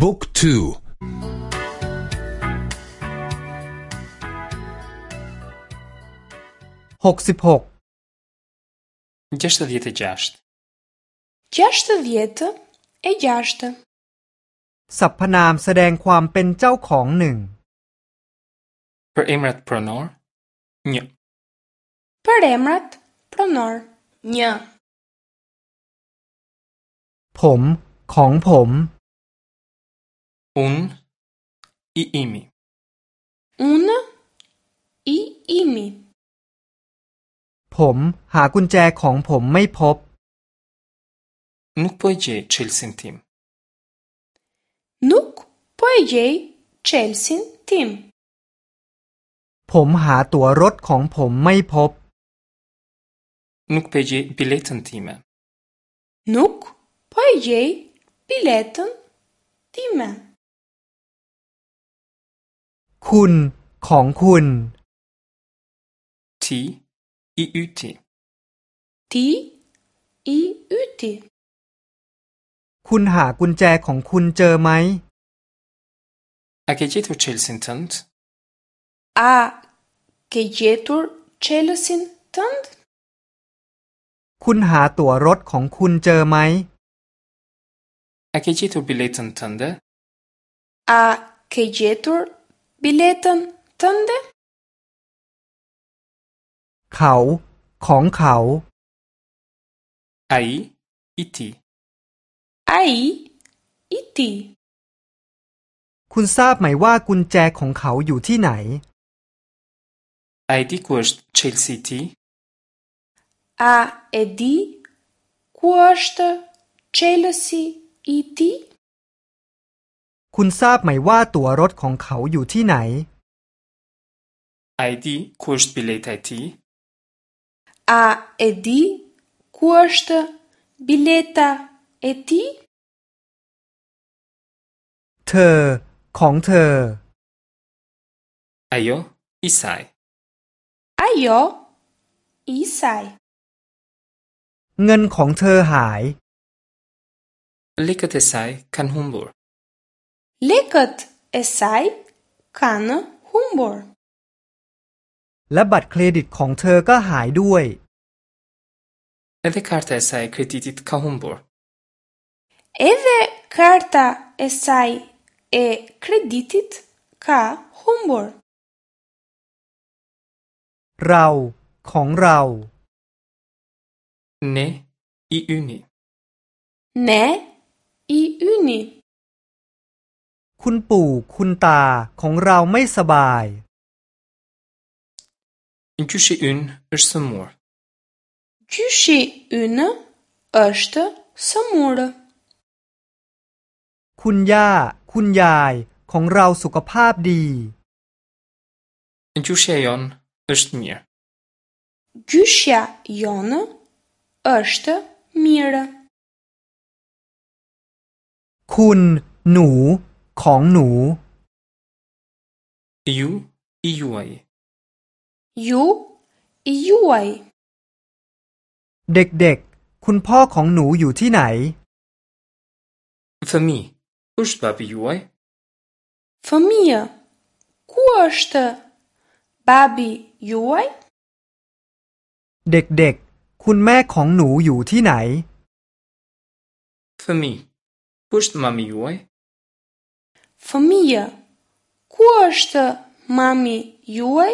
บุ๊กทูหกสิบหกเจ็ดสิบเจ็ดเจ็ดสิบเจ็ดเจ็ดสิสรรพนามแสดงความเป็นเจ้าของหนึ่งเปรมรัตพรนอร์เนี่ยเปรมรัตพรนอร์เนี่ยผมของผม Un y imi. Un y imi. ผมหากุญแจของผมไม่พบ Nu poiei cel sentim. Nu poiei cel sentim. ผมหาตั๋วรถของผมไม่พบ Nu poiei biletan time. Nu poiei biletan time. คุณของคุณที่อีอุติทีอีอุติคุณหากุญแจของคุณเจอไหม A e j e t o c h e l sin tënd? A ke j e t o c h e l ë s i n tënd? คุณหาตั๋วรถของคุณเจอไหม A ke j e t o biletën tënde? A ke j e t o บิเลตันทันเดเขา ของเขาไออิติไออิติคุณทราบไหมว่ากุญแจของเขาอยู่ที่ไหนไอติควอชเชลซิตีอเอดีควอชเชลซิตีคุณทราบไหมว่าตั๋วรถของเขาอยู่ที่ไหน ID k u r s t b i l e t e t i A ID k u r s t b i l e t e t i เธอของเธออยอิสไซ a อ a ยอิสไซ เงินของเธอหายลิกเตไซคันฮุมบูร์ Lekët e saj kanë humbur. La bat kredit kong tër ka hai duaj. Edhe karta e saj kreditit ka humbur. Edhe karta e saj e kreditit ka humbur. Rau, kong rau. Ne i uni. Ne i uni. คุณปู่คุณตาของเราไม่สบาย Në gjyshi ynë është sëmur. Gjyshi ynë është sëmur. คุณย่าคุณยายของเราสุขภาพดี Gjyshja jonë është mirë. Gjyshja jonë është mirë. คุณหนูของหนูยูอียูไอยูอียูไอเด็กๆคุณพ่อของหนูอยู่ที่ไหนฟมีอุชบาบิยูไอฟมีคูอัชตบาบิยูไอเด็กๆคุณแม่ของหนูอยู่ที่ไหนฟมี p ุช h t มามีย u a j Fëmija, ku është mami juaj?